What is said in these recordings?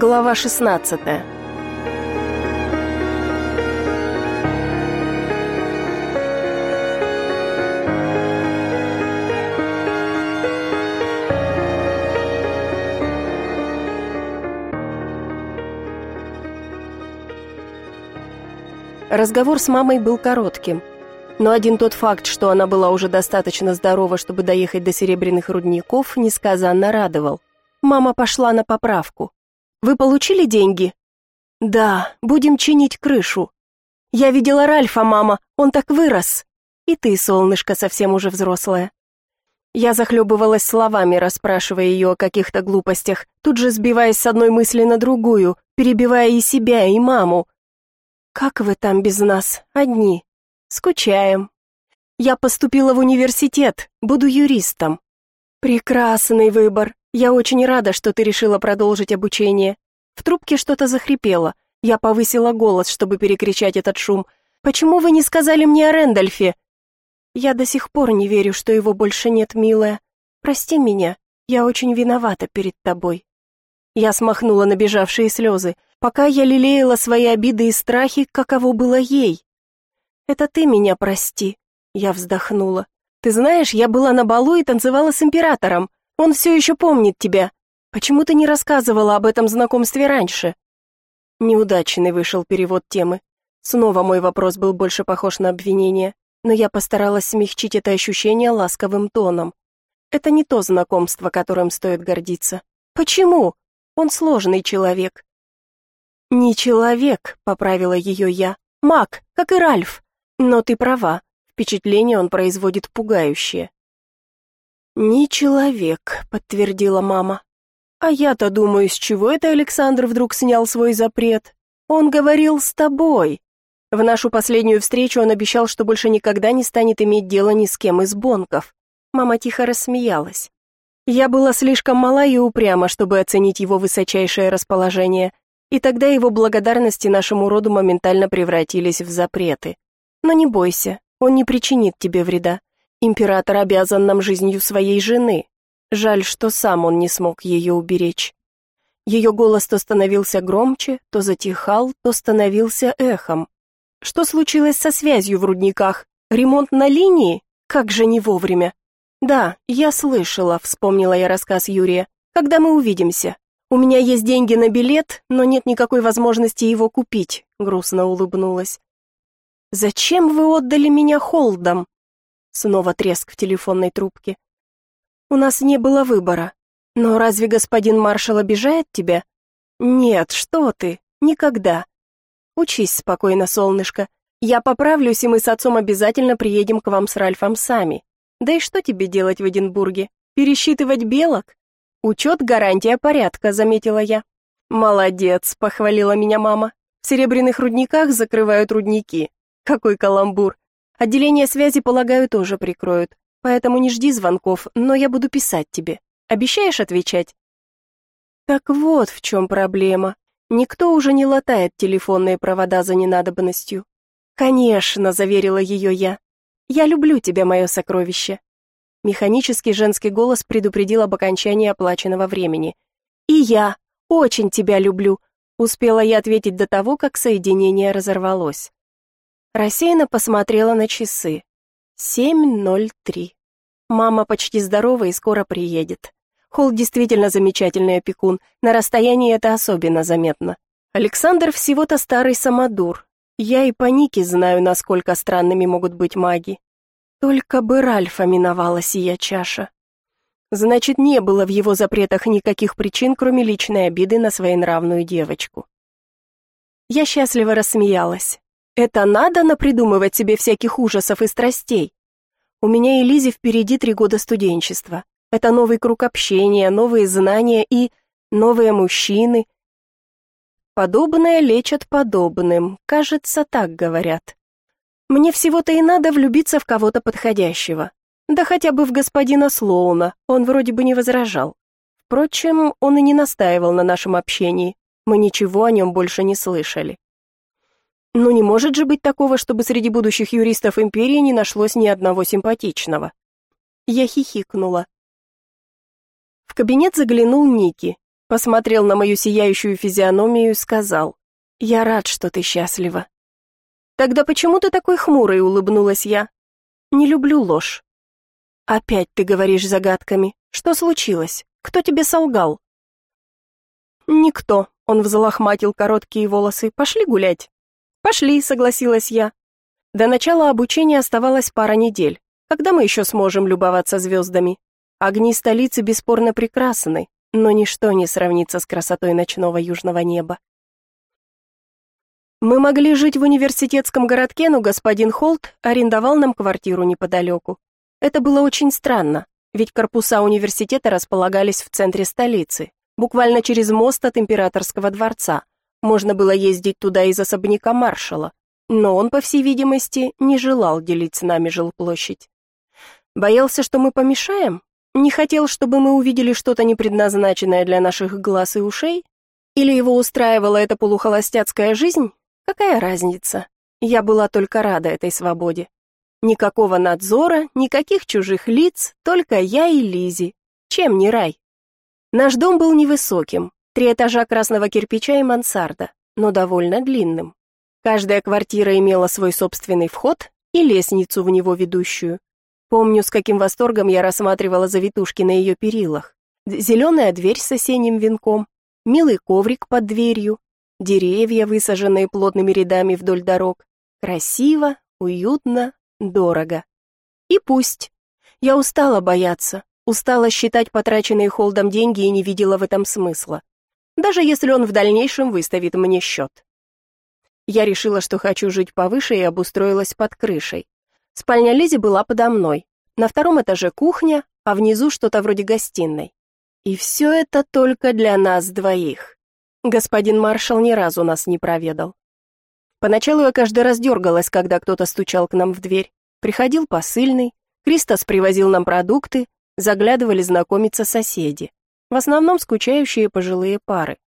Глава 16 Разговор с мамой был коротким. Но один тот факт, что она была уже достаточно здорова, чтобы доехать до серебряных рудников, несказанно радовал. Мама пошла на поправку. «Вы получили деньги?» «Да, будем чинить крышу». «Я видела Ральфа, мама, он так вырос». «И ты, солнышко, совсем уже взрослая». Я захлебывалась словами, расспрашивая ее о каких-то глупостях, тут же сбиваясь с одной мысли на другую, перебивая и себя, и маму. «Как вы там без нас, одни?» «Скучаем». «Я поступила в университет, буду юристом». «Прекрасный выбор. «Я очень рада, что ты решила продолжить обучение». В трубке что-то захрипело. Я повысила голос, чтобы перекричать этот шум. «Почему вы не сказали мне о Рэндольфе?» «Я до сих пор не верю, что его больше нет, милая. Прости меня, я очень виновата перед тобой». Я смахнула набежавшие слезы. Пока я лелеяла свои обиды и страхи, каково было ей. «Это ты меня прости», — я вздохнула. «Ты знаешь, я была на балу и танцевала с императором. Он все еще помнит тебя. Почему ты не рассказывала об этом знакомстве раньше?» Неудачный вышел перевод темы. Снова мой вопрос был больше похож на обвинение, но я постаралась смягчить это ощущение ласковым тоном. Это не то знакомство, которым стоит гордиться. Почему? Он сложный человек. Не человек, поправила ее я. Маг, как и Ральф. Но ты права. Впечатление он производит пугающее. «Не человек», — подтвердила мама. «А я-то думаю, с чего это Александр вдруг снял свой запрет? Он говорил с тобой. В нашу последнюю встречу он обещал, что больше никогда не станет иметь дело ни с кем из бонков». Мама тихо рассмеялась. Я была слишком мала и упряма, чтобы оценить его высочайшее расположение, и тогда его благодарности нашему роду моментально превратились в запреты. Но не бойся, он не причинит тебе вреда. Император обязан нам жизнью своей жены. Жаль, что сам он не смог ее уберечь. Ее голос то становился громче, то затихал, то становился эхом. Что случилось со связью в рудниках? Ремонт на линии? Как же не вовремя. Да, я слышала, вспомнила я рассказ Юрия. Когда мы увидимся? У меня есть деньги на билет, но нет никакой возможности его купить, грустно улыбнулась. Зачем вы отдали меня холдам? Снова треск в телефонной трубке. У нас не было выбора. Но разве господин маршал обижает тебя? Нет, что ты? Никогда. Учись спокойно, солнышко. Я поправлюсь, и мы с отцом обязательно приедем к вам с Ральфом сами. Да и что тебе делать в Эдинбурге? Пересчитывать белок? Учет – гарантия порядка, заметила я. Молодец, похвалила меня мама. В серебряных рудниках закрывают рудники. Какой каламбур. Отделение связи, полагаю, тоже прикроют. Поэтому не жди звонков, но я буду писать тебе. Обещаешь отвечать? Так вот в чем проблема. Никто уже не латает телефонные провода за ненадобностью. Конечно, заверила ее я. Я люблю тебя, мое сокровище. Механический женский голос предупредил об окончании оплаченного времени. И я очень тебя люблю, успела я ответить до того, как соединение разорвалось. Рассеянно посмотрела на часы. 7.03. Мама почти здорова и скоро приедет. Холл действительно замечательный опекун, на расстоянии это особенно заметно. Александр всего-то старый самодур. Я и по Нике знаю, насколько странными могут быть маги. Только бы Ральфа миновала сия чаша. Значит, не было в его запретах никаких причин, кроме личной обиды на своенравную девочку. Я счастливо рассмеялась. Это надо напридумывать себе всяких ужасов и страстей. У меня и Лизе впереди три года студенчества. Это новый круг общения, новые знания и новые мужчины. Подобное лечат подобным, кажется, так говорят. Мне всего-то и надо влюбиться в кого-то подходящего. Да хотя бы в господина Слоуна, он вроде бы не возражал. Впрочем, он и не настаивал на нашем общении. Мы ничего о нем больше не слышали. Ну не может же быть такого, чтобы среди будущих юристов империи не нашлось ни одного симпатичного. Я хихикнула. В кабинет заглянул Ники. посмотрел на мою сияющую физиономию и сказал, «Я рад, что ты счастлива». «Тогда почему ты такой хмурый?» — улыбнулась я. «Не люблю ложь». «Опять ты говоришь загадками. Что случилось? Кто тебе солгал?» «Никто», — он взлохматил короткие волосы. «Пошли гулять». «Пошли», — согласилась я. До начала обучения оставалось пара недель. Когда мы еще сможем любоваться звездами? Огни столицы бесспорно прекрасны, но ничто не сравнится с красотой ночного южного неба. Мы могли жить в университетском городке, но господин Холт арендовал нам квартиру неподалеку. Это было очень странно, ведь корпуса университета располагались в центре столицы, буквально через мост от императорского дворца. Можно было ездить туда из особняка маршала, но он, по всей видимости, не желал делить с нами жилплощадь. Боялся, что мы помешаем? Не хотел, чтобы мы увидели что-то непредназначенное для наших глаз и ушей? Или его устраивала эта полухолостяцкая жизнь? Какая разница? Я была только рада этой свободе. Никакого надзора, никаких чужих лиц, только я и Лизи. Чем не рай? Наш дом был невысоким, три этажа красного кирпича и мансарда, но довольно длинным. Каждая квартира имела свой собственный вход и лестницу в него ведущую. Помню, с каким восторгом я рассматривала завитушки на ее перилах. Зеленая дверь с осенним венком, милый коврик под дверью, деревья, высаженные плотными рядами вдоль дорог. Красиво, уютно, дорого. И пусть. Я устала бояться, устала считать потраченные Холдом деньги и не видела в этом смысла. Даже если он в дальнейшем выставит мне счет. Я решила, что хочу жить повыше и обустроилась под крышей. Спальня Лизи была подо мной. На втором этаже кухня, а внизу что-то вроде гостиной. И все это только для нас двоих. Господин маршал ни разу нас не проведал. Поначалу я каждый раз дергалась, когда кто-то стучал к нам в дверь. Приходил посыльный, Кристос привозил нам продукты, заглядывали знакомиться соседи. В основном скучающие пожилые пары.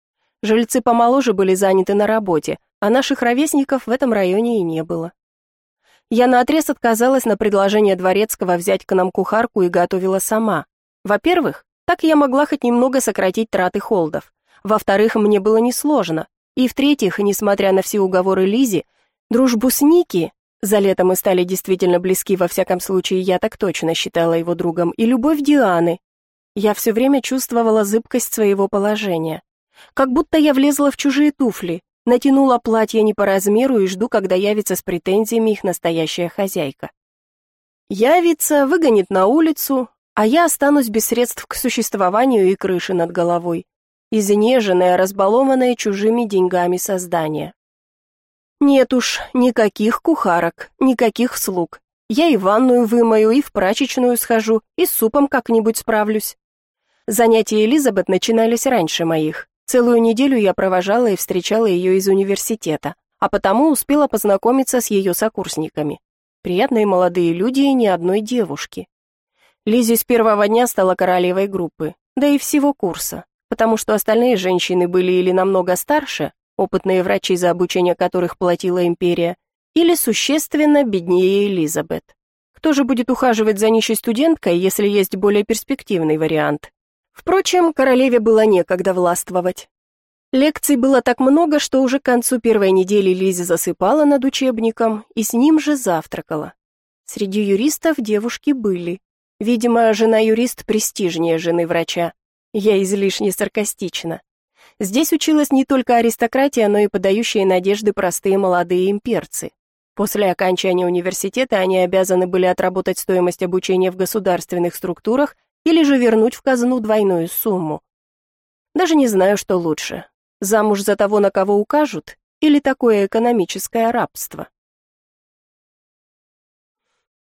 Жильцы помоложе были заняты на работе, а наших ровесников в этом районе и не было. Я наотрез отказалась на предложение Дворецкого взять к нам кухарку и готовила сама. Во-первых, так я могла хоть немного сократить траты холдов. Во-вторых, мне было несложно. И в-третьих, несмотря на все уговоры Лизи, дружбу с Ники, за лето мы стали действительно близки, во всяком случае, я так точно считала его другом, и любовь Дианы. Я все время чувствовала зыбкость своего положения. Как будто я влезла в чужие туфли, Натянула платье не по размеру и жду, когда явится с претензиями их настоящая хозяйка. Явится, выгонит на улицу, а я останусь без средств к существованию и крыши над головой, изнеженная, разбалованная чужими деньгами создания. Нет уж, никаких кухарок, никаких слуг. Я и ванную вымою, и в прачечную схожу, и с супом как-нибудь справлюсь. Занятия Элизабет начинались раньше моих. Целую неделю я провожала и встречала ее из университета, а потому успела познакомиться с ее сокурсниками. Приятные молодые люди и ни одной девушки. Лизи с первого дня стала королевой группы, да и всего курса, потому что остальные женщины были или намного старше, опытные врачи, за обучение которых платила империя, или существенно беднее Элизабет. Кто же будет ухаживать за нищей студенткой, если есть более перспективный вариант? Впрочем, королеве было некогда властвовать. Лекций было так много, что уже к концу первой недели Лиза засыпала над учебником и с ним же завтракала. Среди юристов девушки были. Видимо, жена-юрист престижнее жены врача. Я излишне саркастична. Здесь училась не только аристократия, но и подающие надежды простые молодые имперцы. После окончания университета они обязаны были отработать стоимость обучения в государственных структурах или же вернуть в казну двойную сумму. Даже не знаю, что лучше. Замуж за того, на кого укажут, или такое экономическое рабство.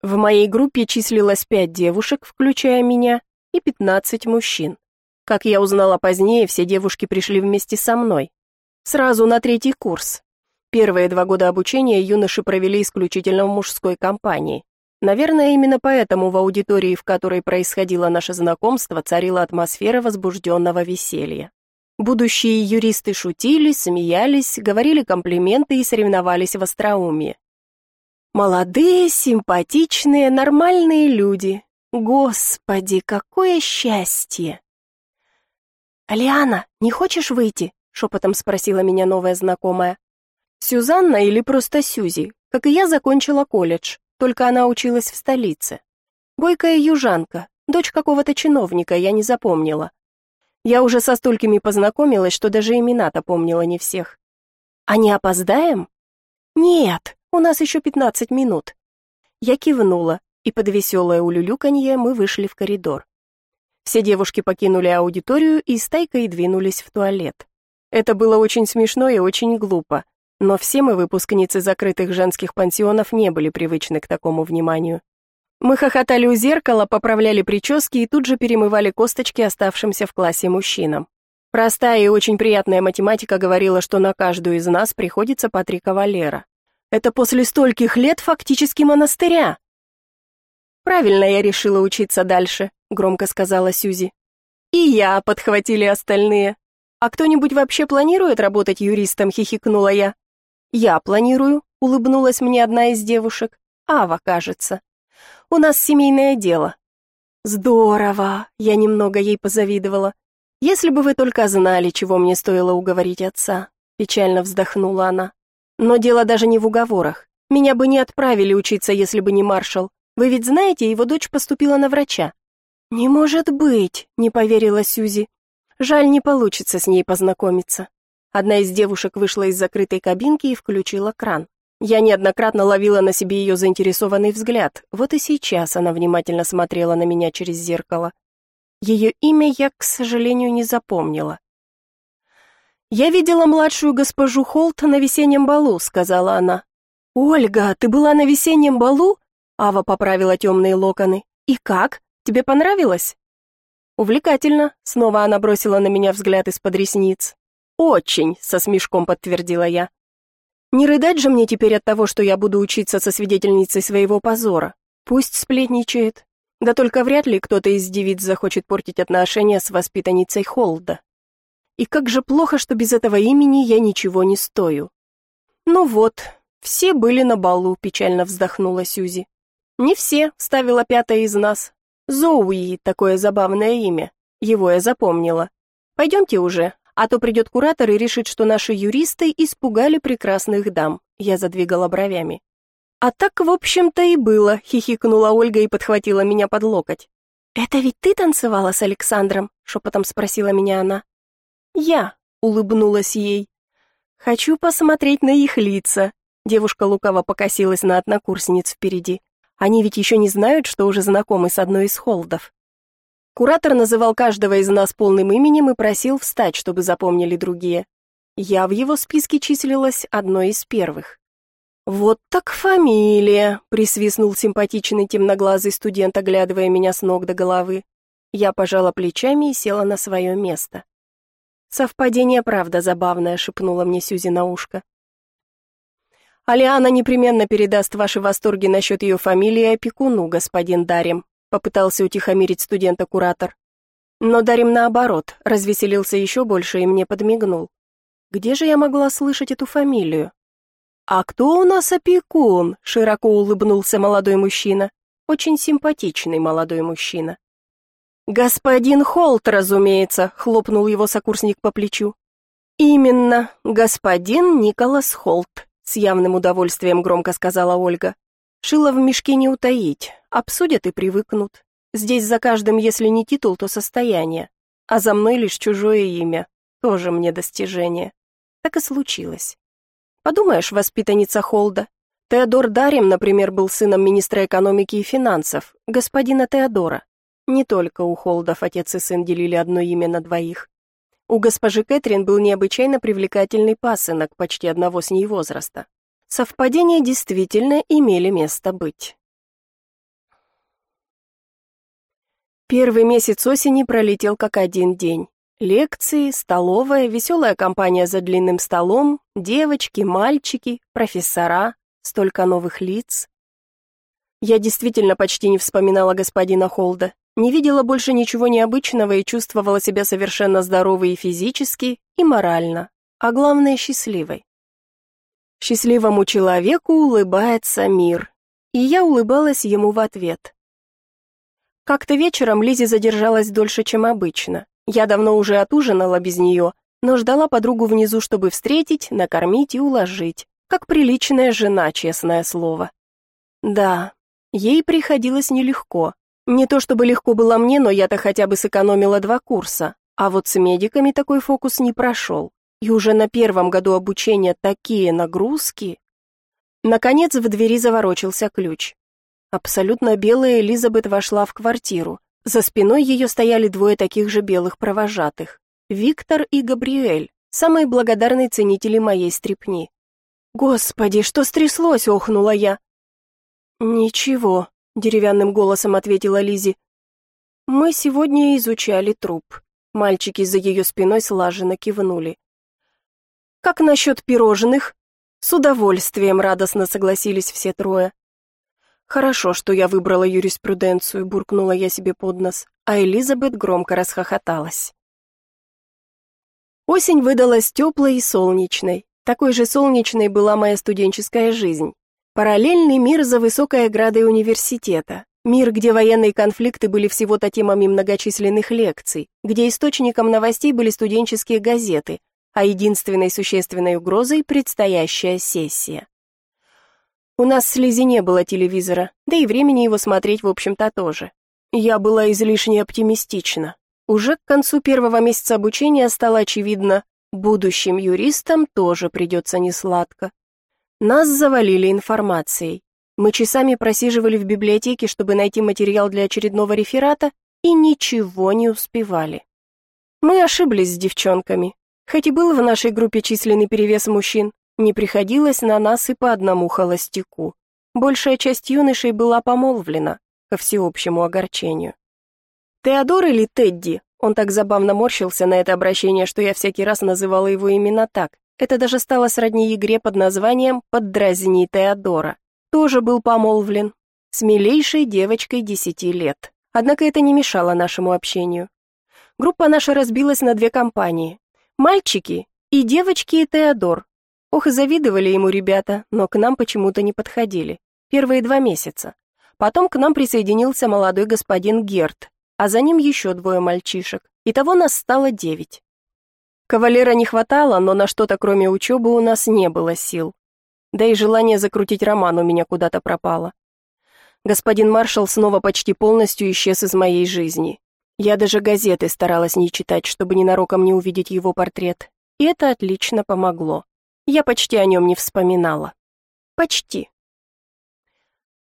В моей группе числилось пять девушек, включая меня, и пятнадцать мужчин. Как я узнала позднее, все девушки пришли вместе со мной. Сразу на третий курс. Первые два года обучения юноши провели исключительно в мужской компании. Наверное, именно поэтому в аудитории, в которой происходило наше знакомство, царила атмосфера возбужденного веселья. Будущие юристы шутили, смеялись, говорили комплименты и соревновались в остроумии. Молодые, симпатичные, нормальные люди. Господи, какое счастье! «Алиана, не хочешь выйти?» — шепотом спросила меня новая знакомая. Сюзанна или просто Сюзи, как и я, закончила колледж, только она училась в столице. Бойкая южанка, дочь какого-то чиновника, я не запомнила. Я уже со столькими познакомилась, что даже имена-то помнила не всех. «А не опоздаем?» «Нет, у нас еще пятнадцать минут». Я кивнула, и под веселое улюлюканье мы вышли в коридор. Все девушки покинули аудиторию и стайкой двинулись в туалет. Это было очень смешно и очень глупо, но все мы, выпускницы закрытых женских пансионов, не были привычны к такому вниманию. Мы хохотали у зеркала, поправляли прически и тут же перемывали косточки оставшимся в классе мужчинам. Простая и очень приятная математика говорила, что на каждую из нас приходится по три кавалера. Это после стольких лет фактически монастыря. Правильно я решила учиться дальше, громко сказала Сюзи. И я, подхватили остальные. А кто-нибудь вообще планирует работать юристом, хихикнула я. «Я планирую», — улыбнулась мне одна из девушек. «Ава, кажется. У нас семейное дело». «Здорово!» — я немного ей позавидовала. «Если бы вы только знали, чего мне стоило уговорить отца», — печально вздохнула она. «Но дело даже не в уговорах. Меня бы не отправили учиться, если бы не маршал. Вы ведь знаете, его дочь поступила на врача». «Не может быть!» — не поверила Сюзи. «Жаль, не получится с ней познакомиться». Одна из девушек вышла из закрытой кабинки и включила кран. Я неоднократно ловила на себе ее заинтересованный взгляд. Вот и сейчас она внимательно смотрела на меня через зеркало. Ее имя я, к сожалению, не запомнила. «Я видела младшую госпожу Холт на весеннем балу», — сказала она. «Ольга, ты была на весеннем балу?» Ава поправила темные локоны. «И как? Тебе понравилось?» «Увлекательно», — снова она бросила на меня взгляд из-под ресниц. «Очень», — со смешком подтвердила я. «Не рыдать же мне теперь от того, что я буду учиться со свидетельницей своего позора. Пусть сплетничает. Да только вряд ли кто-то из девиц захочет портить отношения с воспитанницей Холда. И как же плохо, что без этого имени я ничего не стою». «Ну вот, все были на балу», — печально вздохнула Сюзи. «Не все», — ставила пятая из нас. «Зоуи» — такое забавное имя. Его я запомнила. «Пойдемте уже, а то придет куратор и решит, что наши юристы испугали прекрасных дам. Я задвигала бровями. А так, в общем-то, и было, хихикнула Ольга и подхватила меня под локоть. Это ведь ты танцевала с Александром? шепотом спросила меня она. Я, улыбнулась ей. Хочу посмотреть на их лица. Девушка лукаво покосилась на однокурсниц впереди. Они ведь еще не знают, что уже знакомы с одной из холдов. Куратор называл каждого из нас полным именем и просил встать, чтобы запомнили другие. Я в его списке числилась одной из первых. «Вот так фамилия!» — присвистнул симпатичный темноглазый студент, оглядывая меня с ног до головы. Я пожала плечами и села на свое место. «Совпадение, правда, забавное», — шепнула мне Сюзи на ушко. «Алиана непременно передаст ваши восторги насчет ее фамилии опекуну, господин Дарим», попытался утихомирить студента куратор. Но Дарим наоборот, развеселился еще больше и мне подмигнул. Где же я могла слышать эту фамилию? А кто у нас опекун? широко улыбнулся молодой мужчина, очень симпатичный молодой мужчина. Господин Холт, разумеется, хлопнул его сокурсник по плечу. Именно, господин Николас Холт, с явным удовольствием громко сказала Ольга. Шило в мешке не утаить, обсудят и привыкнут. Здесь за каждым, если не титул, то состояние, а за мной лишь чужое имя, тоже мне достижение. Так и случилось. Подумаешь, воспитанница Холда. Теодор Дарим, например, был сыном министра экономики и финансов, господина Теодора. Не только у Холдов отец и сын делили одно имя на двоих. У госпожи Кэтрин был необычайно привлекательный пасынок почти одного с ней возраста. Совпадения действительно имели место быть. Первый месяц осени пролетел как один день. Лекции, столовая, веселая компания за длинным столом, девочки, мальчики, профессора, столько новых лиц. Я действительно почти не вспоминала господина Холда, не видела больше ничего необычного и чувствовала себя совершенно здоровой и физически, и морально, а главное счастливой. Счастливому человеку улыбается мир, и я улыбалась ему в ответ. Как-то вечером Лизи задержалась дольше, чем обычно. Я давно уже отужинала без нее, но ждала подругу внизу, чтобы встретить, накормить и уложить. Как приличная жена, честное слово. Да, ей приходилось нелегко. Не то чтобы легко было мне, но я-то хотя бы сэкономила два курса. А вот с медиками такой фокус не прошел. И уже на первом году обучения такие нагрузки. Наконец в двери заворочился ключ. Абсолютно белая Элизабет вошла в квартиру. За спиной ее стояли двое таких же белых провожатых. Виктор и Габриэль, самые благодарные ценители моей стрипни. «Господи, что стряслось?» — охнула я. «Ничего», — деревянным голосом ответила Лизи. «Мы сегодня изучали труп». Мальчики за ее спиной слаженно кивнули. «Как насчет пирожных?» С удовольствием радостно согласились все трое. «Хорошо, что я выбрала юриспруденцию», — буркнула я себе под нос, а Элизабет громко расхохоталась. Осень выдалась теплой и солнечной. Такой же солнечной была моя студенческая жизнь. Параллельный мир за высокой оградой университета. Мир, где военные конфликты были всего-то темами многочисленных лекций, где источником новостей были студенческие газеты, а единственной существенной угрозой – предстоящая сессия. У нас с Лизи не было телевизора, да и времени его смотреть, в общем-то, тоже. Я была излишне оптимистична. Уже к концу первого месяца обучения стало очевидно, будущим юристам тоже придется несладко. Нас завалили информацией. Мы часами просиживали в библиотеке, чтобы найти материал для очередного реферата, и ничего не успевали. Мы ошиблись с девчонками. Хоть и был в нашей группе численный перевес мужчин, не приходилось на нас и по одному холостяку. Большая часть юношей была помолвлена, ко всеобщему огорчению. Теодор или Тедди, он так забавно морщился на это обращение, что я всякий раз называла его именно так. Это даже стало сродни игре под названием «Поддразни Теодора». Тоже был помолвлен, с милейшей девочкой десяти лет. Однако это не мешало нашему общению. Группа наша разбилась на две компании. Мальчики и девочки и Теодор, Ох, и завидовали ему ребята, но к нам почему-то не подходили. Первые два месяца. Потом к нам присоединился молодой господин Герт, а за ним еще двое мальчишек. Итого нас стало девять. Кавалера не хватало, но на что-то кроме учебы у нас не было сил. Да и желание закрутить роман у меня куда-то пропало. Господин маршал снова почти полностью исчез из моей жизни. Я даже газеты старалась не читать, чтобы ненароком не увидеть его портрет. И это отлично помогло. Я почти о нем не вспоминала. Почти.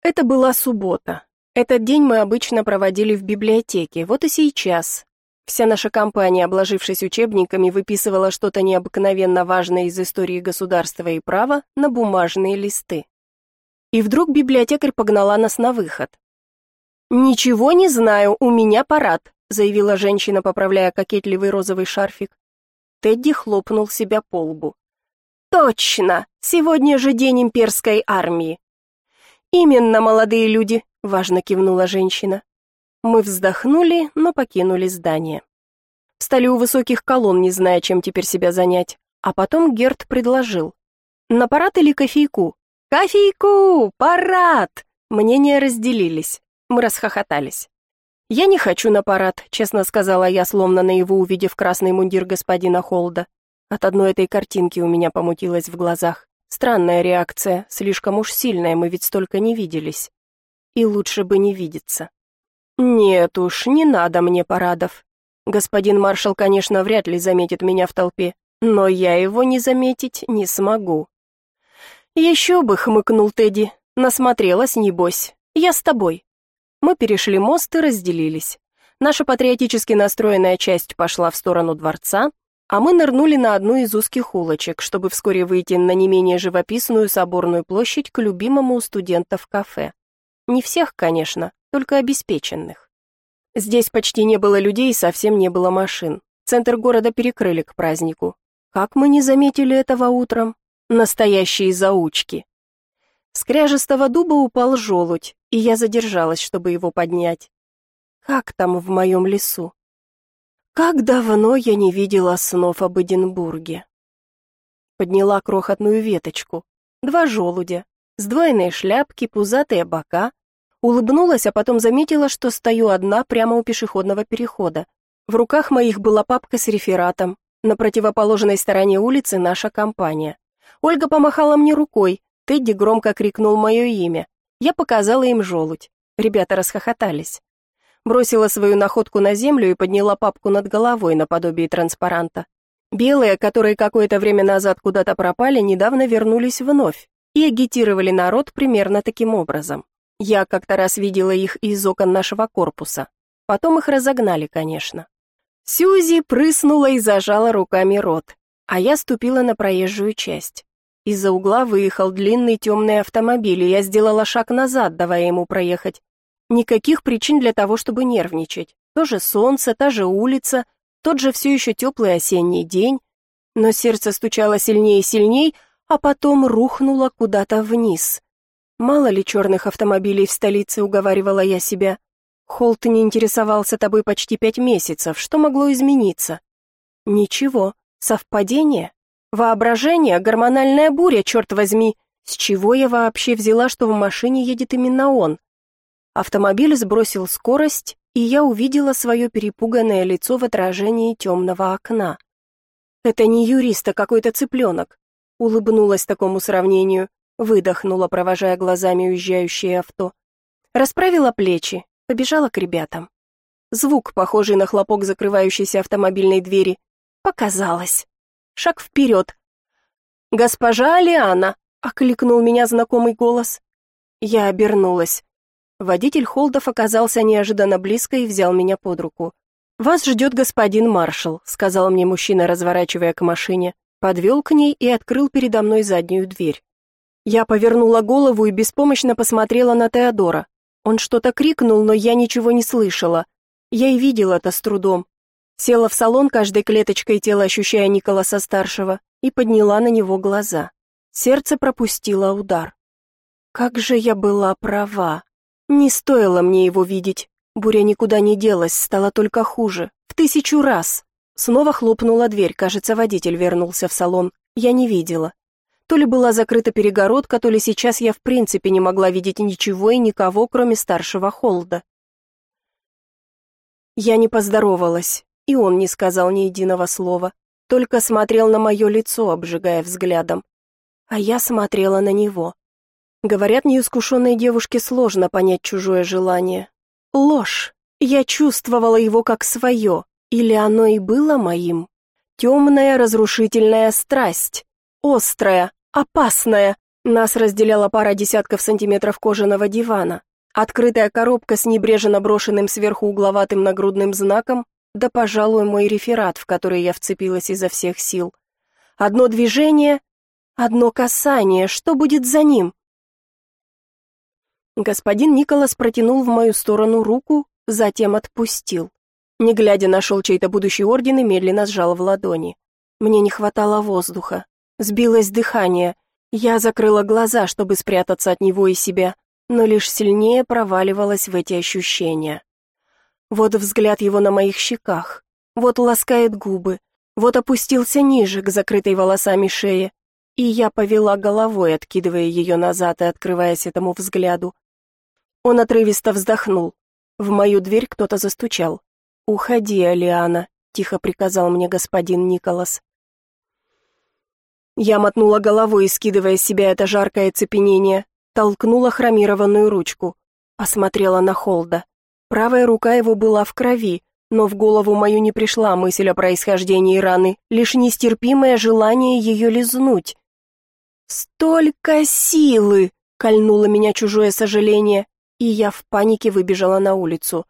Это была суббота. Этот день мы обычно проводили в библиотеке, вот и сейчас. Вся наша компания, обложившись учебниками, выписывала что-то необыкновенно важное из истории государства и права на бумажные листы. И вдруг библиотекарь погнала нас на выход. «Ничего не знаю, у меня парад», заявила женщина, поправляя кокетливый розовый шарфик. Тедди хлопнул себя по лбу. Точно! Сегодня же день имперской армии. Именно, молодые люди, важно кивнула женщина. Мы вздохнули, но покинули здание. Встали у высоких колонн, не зная, чем теперь себя занять. А потом Герт предложил. На парад или кофейку? Кофейку! Парад! Мнения разделились. Мы расхохотались. «Я не хочу на парад», — честно сказала я, словно наяву увидев красный мундир господина Холда. От одной этой картинки у меня помутилось в глазах. Странная реакция, слишком уж сильная, мы ведь столько не виделись. И лучше бы не видеться. Нет уж, не надо мне парадов. Господин маршал, конечно, вряд ли заметит меня в толпе, но я его не заметить не смогу. Еще бы, хмыкнул Тедди, насмотрелась, небось. Я с тобой. Мы перешли мост и разделились. Наша патриотически настроенная часть пошла в сторону дворца, а мы нырнули на одну из узких улочек, чтобы вскоре выйти на не менее живописную соборную площадь к любимому у студентов кафе. Не всех, конечно, только обеспеченных. Здесь почти не было людей, совсем не было машин. Центр города перекрыли к празднику. Как мы не заметили этого утром? Настоящие заучки. С кряжестого дуба упал желудь, и я задержалась, чтобы его поднять. Как там в моем лесу? Как давно я не видела снов об Эдинбурге. Подняла крохотную веточку. Два желудя, сдвоенные шляпки, пузатые бока. Улыбнулась, а потом заметила, что стою одна прямо у пешеходного перехода. В руках моих была папка с рефератом. На противоположной стороне улицы наша компания. Ольга помахала мне рукой, Тедди громко крикнул мое имя. Я показала им желудь. Ребята расхохотались. Бросила свою находку на землю и подняла папку над головой наподобие транспаранта. Белые, которые какое-то время назад куда-то пропали, недавно вернулись вновь и агитировали народ примерно таким образом. Я как-то раз видела их из окон нашего корпуса. Потом их разогнали, конечно. Сьюзи прыснула и зажала руками рот, а я ступила на проезжую часть. Из-за угла выехал длинный темный автомобиль, и я сделала шаг назад, давая ему проехать. Никаких причин для того, чтобы нервничать. То же солнце, та же улица, тот же все еще теплый осенний день. Но сердце стучало сильнее и сильнее, а потом рухнуло куда-то вниз. Мало ли черных автомобилей в столице, уговаривала я себя. Холт не интересовался тобой почти пять месяцев. Что могло измениться? Ничего. Совпадение? Воображение? Гормональная буря, черт возьми. С чего я вообще взяла, что в машине едет именно он? Автомобиль сбросил скорость, и я увидела свое перепуганное лицо в отражении темного окна. Это не юрист, а какой-то цыпленок. Улыбнулась такому сравнению, выдохнула, провожая глазами уезжающее авто. Расправила плечи, побежала к ребятам. Звук, похожий на хлопок закрывающейся автомобильной двери. Показалось. Шаг вперед. «Госпожа Алиана!» — окликнул меня знакомый голос. Я обернулась. Водитель Холдов оказался неожиданно близко и взял меня под руку. «Вас ждет господин маршал», — сказал мне мужчина, разворачивая к машине. Подвел к ней и открыл передо мной заднюю дверь. Я повернула голову и беспомощно посмотрела на Теодора. Он что-то крикнул, но я ничего не слышала. Я и видела это с трудом. Села в салон каждой клеточкой тела, ощущая Николаса-старшего, и подняла на него глаза. Сердце пропустило удар. Как же я была права. Не стоило мне его видеть. Буря никуда не делась, стало только хуже. В тысячу раз. Снова хлопнула дверь, кажется, водитель вернулся в салон. Я не видела. То ли была закрыта перегородка, то ли сейчас я в принципе не могла видеть ничего и никого, кроме старшего Холда. Я не поздоровалась, и он не сказал ни единого слова, только смотрел на мое лицо, обжигая взглядом. А я смотрела на него. Говорят, неискушенной девушке сложно понять чужое желание. Ложь. Я чувствовала его как свое, или оно и было моим. Темная разрушительная страсть. Острая, Опасная. Нас разделяла пара десятков сантиметров кожаного дивана. Открытая коробка с небрежно брошенным сверху угловатым нагрудным знаком, да, пожалуй, мой реферат, в который я вцепилась изо всех сил. Одно движение, одно касание, что будет за ним? Господин Николас протянул в мою сторону руку, затем отпустил. Не глядя, нашел чей-то будущий орден и медленно сжал в ладони. Мне не хватало воздуха. Сбилось дыхание. Я закрыла глаза, чтобы спрятаться от него и себя, но лишь сильнее проваливалась в эти ощущения. Вот взгляд его на моих щеках, вот ласкает губы, вот опустился ниже, к закрытой волосами шее, и я повела головой, откидывая ее назад и открываясь этому взгляду. Он отрывисто вздохнул. В мою дверь кто-то застучал. «Уходи, Алиана», — тихо приказал мне господин Николас. Я мотнула головой, скидывая с себя это жаркое цепенение, толкнула хромированную ручку, посмотрела на Холда. Правая рука его была в крови, но в голову мою не пришла мысль о происхождении раны, лишь нестерпимое желание ее лизнуть. «Столько силы!» — кольнуло меня чужое сожаление, и я в панике выбежала на улицу.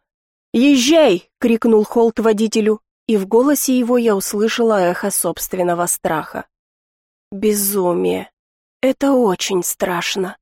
«Езжай!» — крикнул Холд водителю, и в голосе его я услышала эхо собственного страха. Безумие. Это очень страшно.